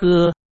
喝